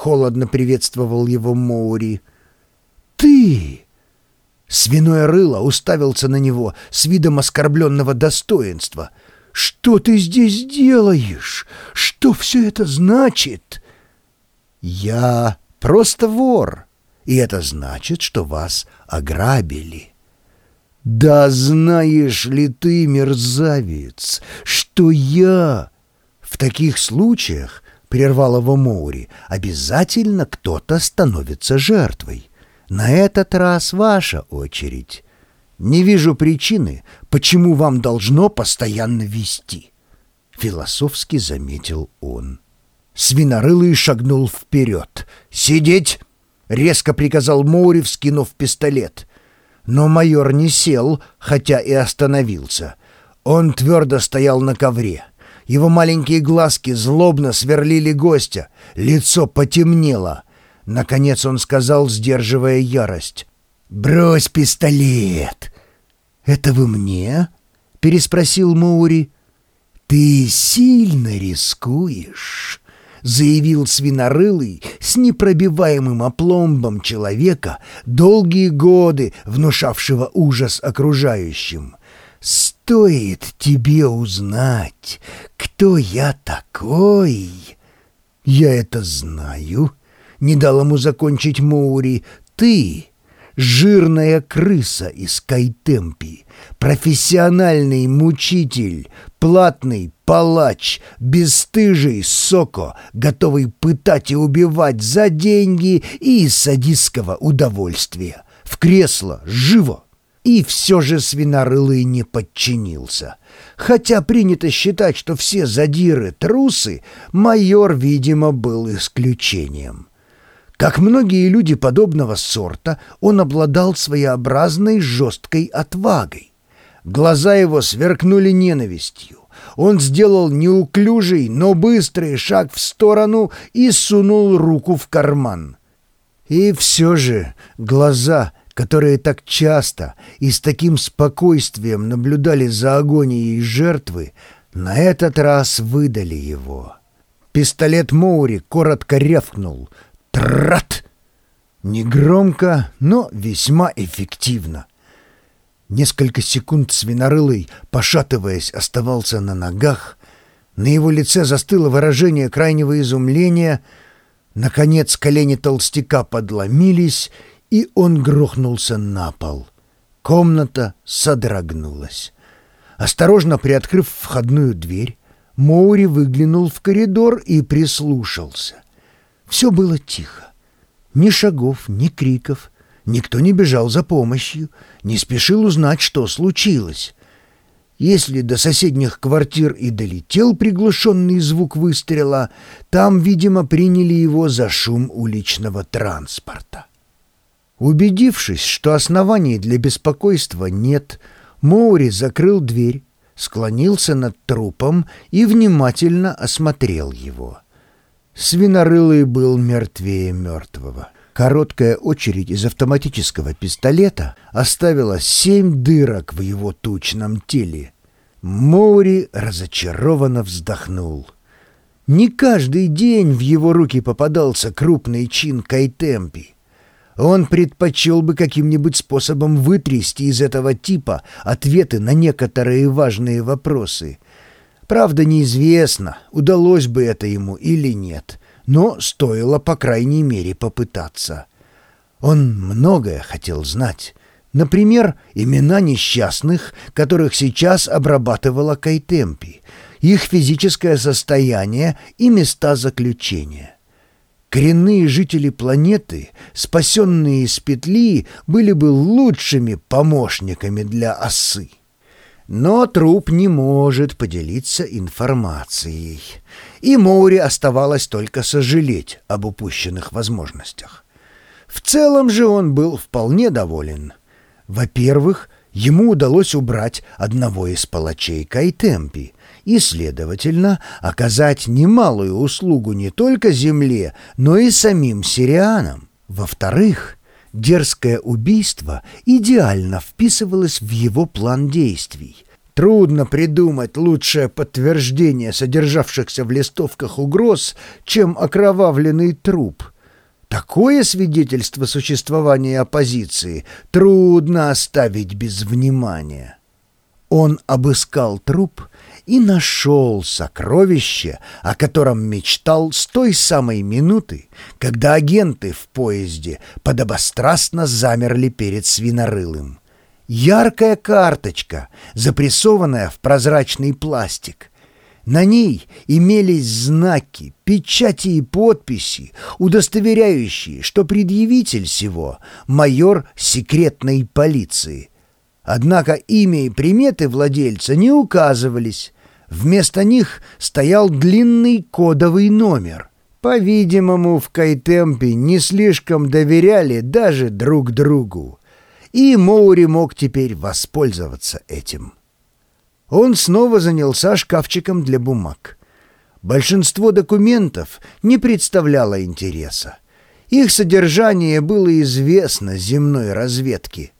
холодно приветствовал его Моури. «Ты!» Свиное рыло уставился на него с видом оскорбленного достоинства. «Что ты здесь делаешь? Что все это значит?» «Я просто вор, и это значит, что вас ограбили». «Да знаешь ли ты, мерзавец, что я...» «В таких случаях, — прервал его Моури, — обязательно кто-то становится жертвой. На этот раз ваша очередь. Не вижу причины, почему вам должно постоянно вести». Философски заметил он. Свинорылый шагнул вперед. «Сидеть!» — резко приказал Моури, вскинув пистолет. Но майор не сел, хотя и остановился. Он твердо стоял на ковре. Его маленькие глазки злобно сверлили гостя. Лицо потемнело. Наконец он сказал, сдерживая ярость. «Брось пистолет!» «Это вы мне?» — переспросил Моури. «Ты сильно рискуешь», — заявил свинорылый с непробиваемым опломбом человека, долгие годы внушавшего ужас окружающим. «Стоит тебе узнать, кто я такой?» «Я это знаю», — не дал ему закончить Моури. «Ты жирная крыса из Кайтемпи, профессиональный мучитель, платный палач, бесстыжий соко, готовый пытать и убивать за деньги и из садистского удовольствия. В кресло, живо!» И все же свинорылый не подчинился. Хотя принято считать, что все задиры — трусы, майор, видимо, был исключением. Как многие люди подобного сорта, он обладал своеобразной жесткой отвагой. Глаза его сверкнули ненавистью. Он сделал неуклюжий, но быстрый шаг в сторону и сунул руку в карман. И все же глаза — которые так часто и с таким спокойствием наблюдали за агонией жертвы, на этот раз выдали его. Пистолет Моури коротко рявкнул. «Трат!» Негромко, но весьма эффективно. Несколько секунд свинорылый, пошатываясь, оставался на ногах. На его лице застыло выражение крайнего изумления. Наконец колени толстяка подломились, и он грохнулся на пол. Комната содрогнулась. Осторожно приоткрыв входную дверь, Моури выглянул в коридор и прислушался. Все было тихо. Ни шагов, ни криков. Никто не бежал за помощью, не спешил узнать, что случилось. Если до соседних квартир и долетел приглушенный звук выстрела, там, видимо, приняли его за шум уличного транспорта. Убедившись, что оснований для беспокойства нет, Моури закрыл дверь, склонился над трупом и внимательно осмотрел его. Свинорылый был мертвее мертвого. Короткая очередь из автоматического пистолета оставила семь дырок в его тучном теле. Моури разочарованно вздохнул. Не каждый день в его руки попадался крупный чин Кайтемпи — он предпочел бы каким-нибудь способом вытрясти из этого типа ответы на некоторые важные вопросы. Правда, неизвестно, удалось бы это ему или нет, но стоило, по крайней мере, попытаться. Он многое хотел знать. Например, имена несчастных, которых сейчас обрабатывала Кайтемпи, их физическое состояние и места заключения. Коренные жители планеты, спасенные из петли, были бы лучшими помощниками для осы. Но труп не может поделиться информацией, и Моури оставалось только сожалеть об упущенных возможностях. В целом же он был вполне доволен. Во-первых, ему удалось убрать одного из палачей Кайтемпи — и, следовательно, оказать немалую услугу не только Земле, но и самим сирианам. Во-вторых, дерзкое убийство идеально вписывалось в его план действий. Трудно придумать лучшее подтверждение содержавшихся в листовках угроз, чем окровавленный труп. Такое свидетельство существования оппозиции трудно оставить без внимания. Он обыскал труп и нашел сокровище, о котором мечтал с той самой минуты, когда агенты в поезде подобострастно замерли перед свинорылым. Яркая карточка, запрессованная в прозрачный пластик. На ней имелись знаки, печати и подписи, удостоверяющие, что предъявитель всего — майор секретной полиции. Однако имя и приметы владельца не указывались, Вместо них стоял длинный кодовый номер. По-видимому, в Кайтемпе не слишком доверяли даже друг другу. И Моури мог теперь воспользоваться этим. Он снова занялся шкафчиком для бумаг. Большинство документов не представляло интереса. Их содержание было известно земной разведке —